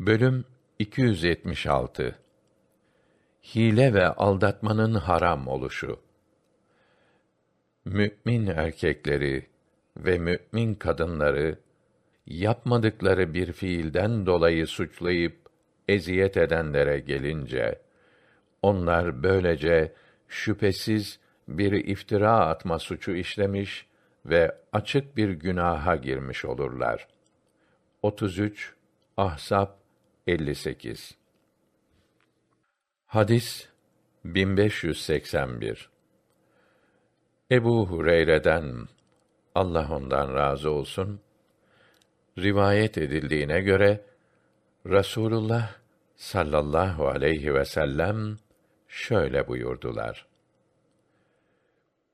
Bölüm 276 Hile ve aldatmanın haram oluşu. Mü'min erkekleri ve mü'min kadınları yapmadıkları bir fiilden dolayı suçlayıp eziyet edenlere gelince onlar böylece şüphesiz bir iftira atma suçu işlemiş ve açık bir günaha girmiş olurlar. 33 Ahsap 58 Hadis 1581 Ebu Hureyre'den Allah ondan razı olsun rivayet edildiğine göre Rasulullah sallallahu aleyhi ve sellem şöyle buyurdular.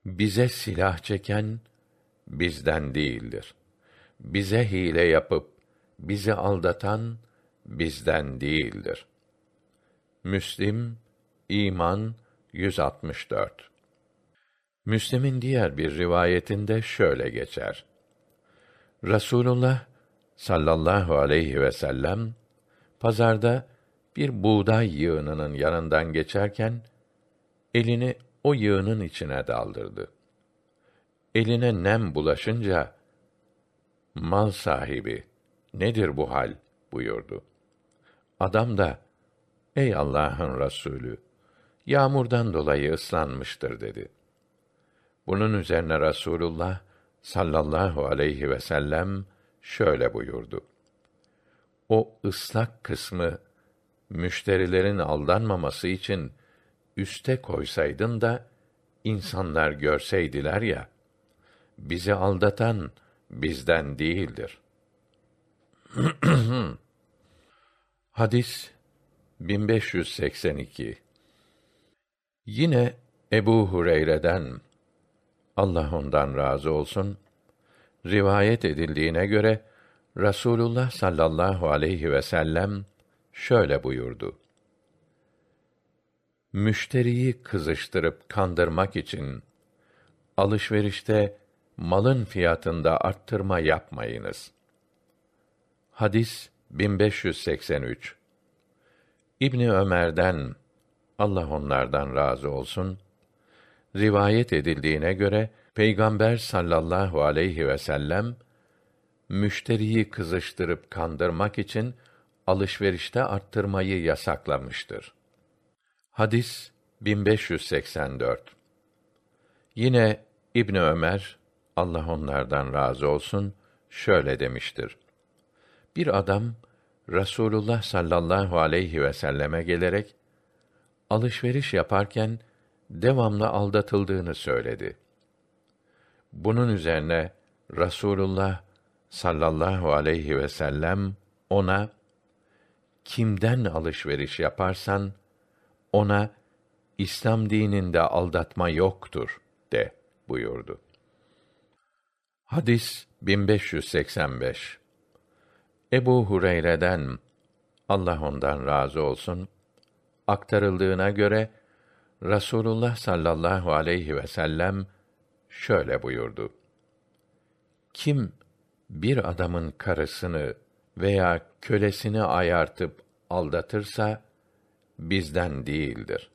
Bize silah çeken bizden değildir. Bize hile yapıp bizi aldatan bizden değildir. Müslim İman 164 Müslim'in diğer bir rivayetinde şöyle geçer. Rasulullah sallallahu aleyhi ve sellem pazarda bir buğday yığınının yanından geçerken elini o yığının içine daldırdı. Eline nem bulaşınca mal sahibi nedir bu hal buyurdu. Adam da ey Allah'ın Resulü yağmurdan dolayı ıslanmıştır dedi. Bunun üzerine Rasulullah sallallahu aleyhi ve sellem şöyle buyurdu. O ıslak kısmı müşterilerin aldanmaması için üste koysaydın da insanlar görseydiler ya bizi aldatan bizden değildir. Hadis 1582 Yine Ebu Hureyre'den Allah ondan razı olsun rivayet edildiğine göre Rasulullah sallallahu aleyhi ve sellem şöyle buyurdu. Müşteriyi kızıştırıp kandırmak için alışverişte malın fiyatında arttırma yapmayınız. Hadis 1583 İbni Ömer'den Allah onlardan razı olsun rivayet edildiğine göre Peygamber sallallahu aleyhi ve sellem müşteriyi kızıştırıp kandırmak için alışverişte arttırmayı yasaklamıştır. Hadis 1584 Yine İbni Ömer Allah onlardan razı olsun şöyle demiştir. Bir adam Rasulullah sallallahu aleyhi ve selleme gelerek alışveriş yaparken devamlı aldatıldığını söyledi. Bunun üzerine Rasulullah sallallahu aleyhi ve sellem ona kimden alışveriş yaparsan ona İslam dininde aldatma yoktur de buyurdu. Hadis 1585 Ebu Hureyre'den Allah ondan razı olsun aktarıldığına göre Rasulullah sallallahu aleyhi ve sellem şöyle buyurdu. Kim bir adamın karısını veya kölesini ayartıp aldatırsa bizden değildir.